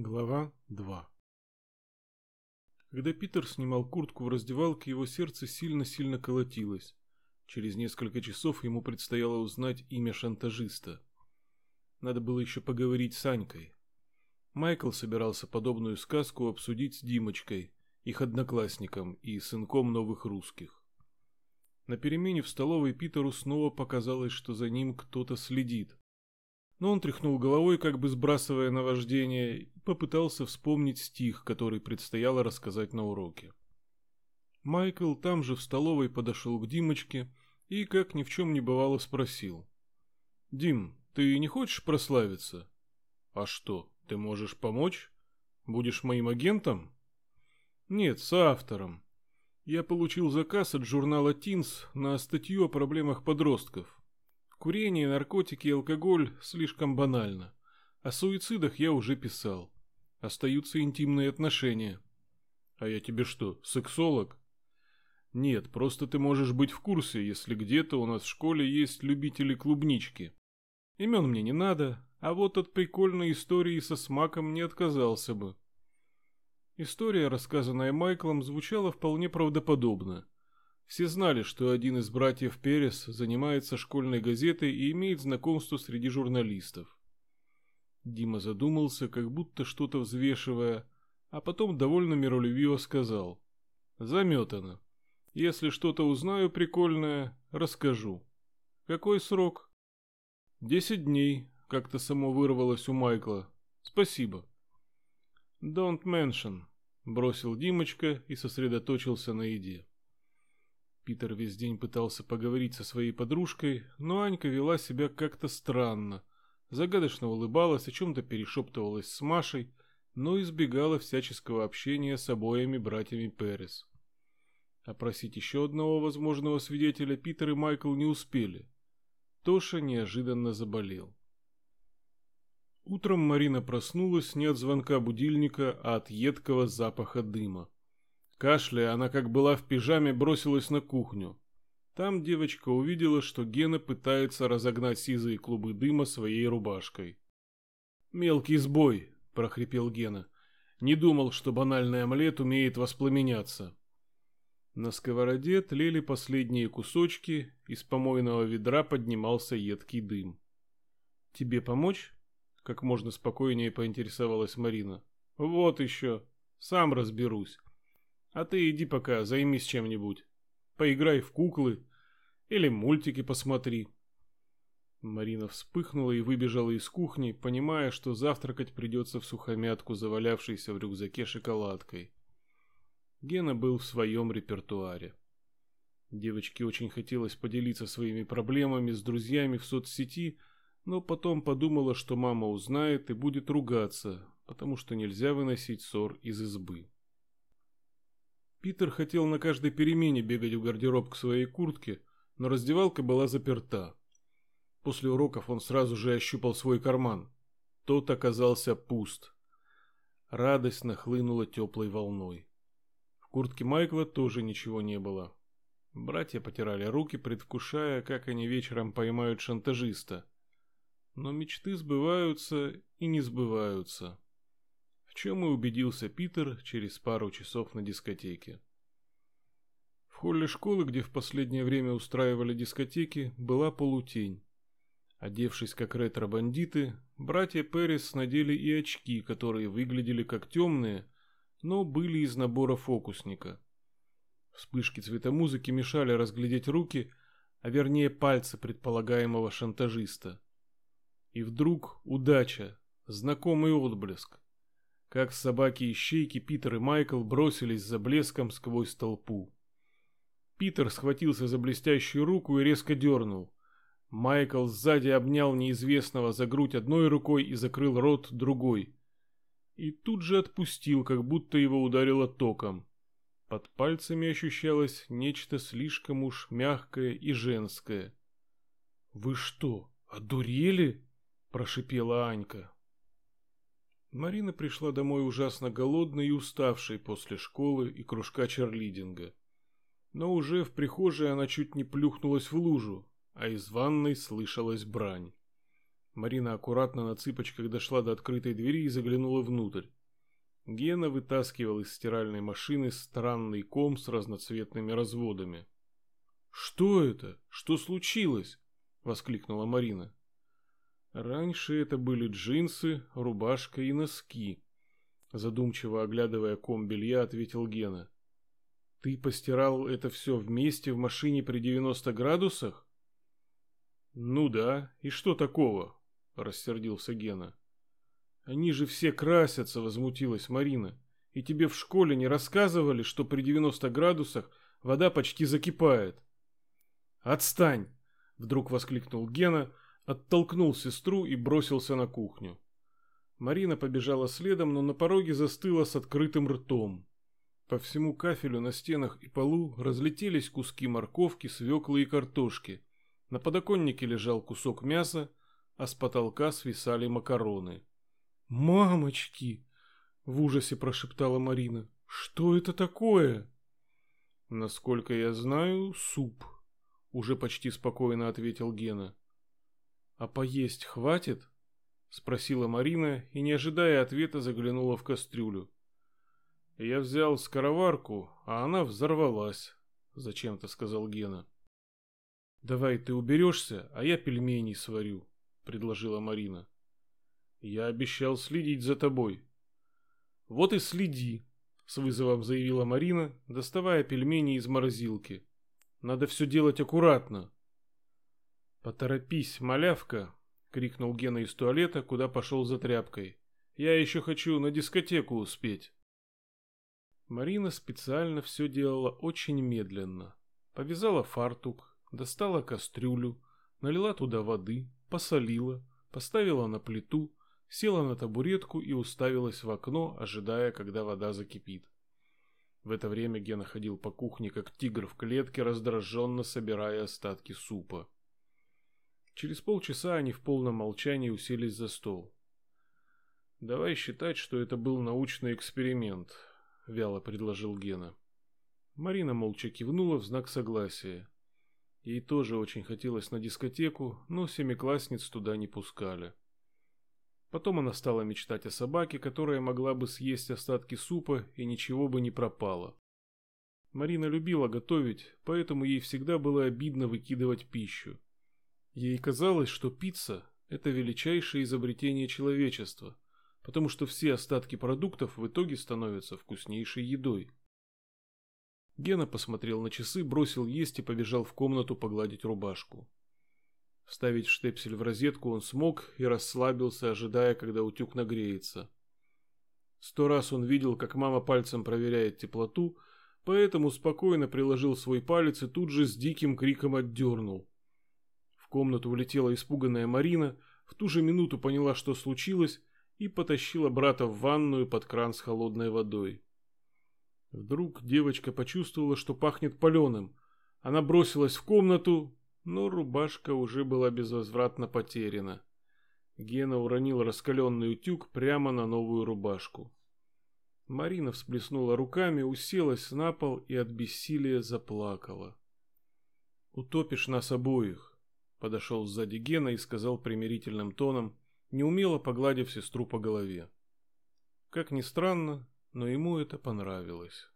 Глава 2 Когда Питер снимал куртку в раздевалке, его сердце сильно-сильно колотилось. Через несколько часов ему предстояло узнать имя шантажиста. Надо было еще поговорить с Анькой. Майкл собирался подобную сказку обсудить с Димочкой, их одноклассником и сынком новых русских. На перемене в столовой Питеру снова показалось, что за ним кто-то следит но он тряхнул головой, как бы сбрасывая наваждение, и попытался вспомнить стих, который предстояло рассказать на уроке. Майкл там же в столовой подошел к Димочке и, как ни в чем не бывало, спросил. «Дим, ты не хочешь прославиться?» «А что, ты можешь помочь? Будешь моим агентом?» «Нет, соавтором. Я получил заказ от журнала «Тинс» на статью о проблемах подростков. Курение, наркотики и алкоголь слишком банально. О суицидах я уже писал. Остаются интимные отношения. А я тебе что, сексолог? Нет, просто ты можешь быть в курсе, если где-то у нас в школе есть любители клубнички. Имен мне не надо, а вот от прикольной истории со смаком не отказался бы. История, рассказанная Майклом, звучала вполне правдоподобно. Все знали, что один из братьев Перес занимается школьной газетой и имеет знакомство среди журналистов. Дима задумался, как будто что-то взвешивая, а потом довольно миролюбиво сказал. «Заметано. Если что-то узнаю прикольное, расскажу. Какой срок?» «Десять дней», — как-то само вырвалось у Майкла. «Спасибо». «Don't mention», — бросил Димочка и сосредоточился на еде. Питер весь день пытался поговорить со своей подружкой, но Анька вела себя как-то странно. Загадочно улыбалась, о чем-то перешептывалась с Машей, но избегала всяческого общения с обоими братьями Перес. Опросить еще одного возможного свидетеля Питер и Майкл не успели. Тоша неожиданно заболел. Утром Марина проснулась не от звонка будильника, а от едкого запаха дыма. Кашляя, она как была в пижаме бросилась на кухню. Там девочка увидела, что Гена пытается разогнать сизые клубы дыма своей рубашкой. «Мелкий сбой», – прохрипел Гена. «Не думал, что банальный омлет умеет воспламеняться». На сковороде тлели последние кусочки, из помойного ведра поднимался едкий дым. «Тебе помочь?» – как можно спокойнее поинтересовалась Марина. «Вот еще. Сам разберусь. А ты иди пока займись чем-нибудь. Поиграй в куклы или мультики посмотри. Марина вспыхнула и выбежала из кухни, понимая, что завтракать придется в сухомятку, завалявшейся в рюкзаке шоколадкой. Гена был в своем репертуаре. Девочке очень хотелось поделиться своими проблемами с друзьями в соцсети, но потом подумала, что мама узнает и будет ругаться, потому что нельзя выносить ссор из избы. Питер хотел на каждой перемене бегать в гардероб к своей куртке, но раздевалка была заперта. После уроков он сразу же ощупал свой карман. Тот оказался пуст. Радость нахлынула теплой волной. В куртке Майкла тоже ничего не было. Братья потирали руки, предвкушая, как они вечером поймают шантажиста. Но мечты сбываются и не сбываются чем и убедился Питер через пару часов на дискотеке. В холле школы, где в последнее время устраивали дискотеки, была полутень. Одевшись как ретро-бандиты, братья Перес надели и очки, которые выглядели как темные, но были из набора фокусника. Вспышки цветомузыки мешали разглядеть руки, а вернее пальцы предполагаемого шантажиста. И вдруг удача, знакомый отблеск. Как собаки-ищейки Питер и Майкл бросились за блеском сквозь толпу. Питер схватился за блестящую руку и резко дернул. Майкл сзади обнял неизвестного за грудь одной рукой и закрыл рот другой. И тут же отпустил, как будто его ударило током. Под пальцами ощущалось нечто слишком уж мягкое и женское. «Вы что, одурели?» – прошипела Анька. Марина пришла домой ужасно голодной и уставшей после школы и кружка черлидинга. Но уже в прихожей она чуть не плюхнулась в лужу, а из ванной слышалась брань. Марина аккуратно на цыпочках дошла до открытой двери и заглянула внутрь. Гена вытаскивал из стиральной машины странный ком с разноцветными разводами. «Что это? Что случилось?» — воскликнула Марина. Раньше это были джинсы, рубашка и носки. Задумчиво оглядывая ком белья, ответил Гена. Ты постирал это все вместе в машине при 90 градусах? Ну да, и что такого? Рассердился Гена. Они же все красятся, возмутилась Марина. И тебе в школе не рассказывали, что при 90 градусах вода почти закипает? Отстань! Вдруг воскликнул Гена, оттолкнул сестру и бросился на кухню. Марина побежала следом, но на пороге застыла с открытым ртом. По всему кафелю на стенах и полу разлетелись куски морковки, свеклы и картошки. На подоконнике лежал кусок мяса, а с потолка свисали макароны. «Мамочки!» — в ужасе прошептала Марина. «Что это такое?» «Насколько я знаю, суп», — уже почти спокойно ответил Гена. «А поесть хватит?» — спросила Марина и, не ожидая ответа, заглянула в кастрюлю. Я взял скороварку, а она взорвалась, зачем-то сказал Гена. Давай ты уберешься, а я пельмени сварю, предложила Марина. Я обещал следить за тобой. Вот и следи, с вызовом заявила Марина, доставая пельмени из морозилки. Надо все делать аккуратно. Поторопись, малявка, крикнул Гена из туалета, куда пошел за тряпкой. Я еще хочу на дискотеку успеть. Марина специально все делала очень медленно. Повязала фартук, достала кастрюлю, налила туда воды, посолила, поставила на плиту, села на табуретку и уставилась в окно, ожидая, когда вода закипит. В это время Гена ходил по кухне, как тигр в клетке, раздраженно собирая остатки супа. Через полчаса они в полном молчании уселись за стол. «Давай считать, что это был научный эксперимент», вяло предложил Гена. Марина молча кивнула в знак согласия. Ей тоже очень хотелось на дискотеку, но семиклассниц туда не пускали. Потом она стала мечтать о собаке, которая могла бы съесть остатки супа и ничего бы не пропало. Марина любила готовить, поэтому ей всегда было обидно выкидывать пищу. Ей казалось, что пицца – это величайшее изобретение человечества – потому что все остатки продуктов в итоге становятся вкуснейшей едой. Гена посмотрел на часы, бросил есть и побежал в комнату погладить рубашку. Вставить штепсель в розетку он смог и расслабился, ожидая, когда утюг нагреется. Сто раз он видел, как мама пальцем проверяет теплоту, поэтому спокойно приложил свой палец и тут же с диким криком отдернул. В комнату влетела испуганная Марина, в ту же минуту поняла, что случилось, и потащила брата в ванную под кран с холодной водой. Вдруг девочка почувствовала, что пахнет паленым. Она бросилась в комнату, но рубашка уже была безвозвратно потеряна. Гена уронил раскаленный утюг прямо на новую рубашку. Марина всплеснула руками, уселась на пол и от бессилия заплакала. «Утопишь нас обоих», — подошел сзади Гена и сказал примирительным тоном, неумело погладив сестру по голове. Как ни странно, но ему это понравилось.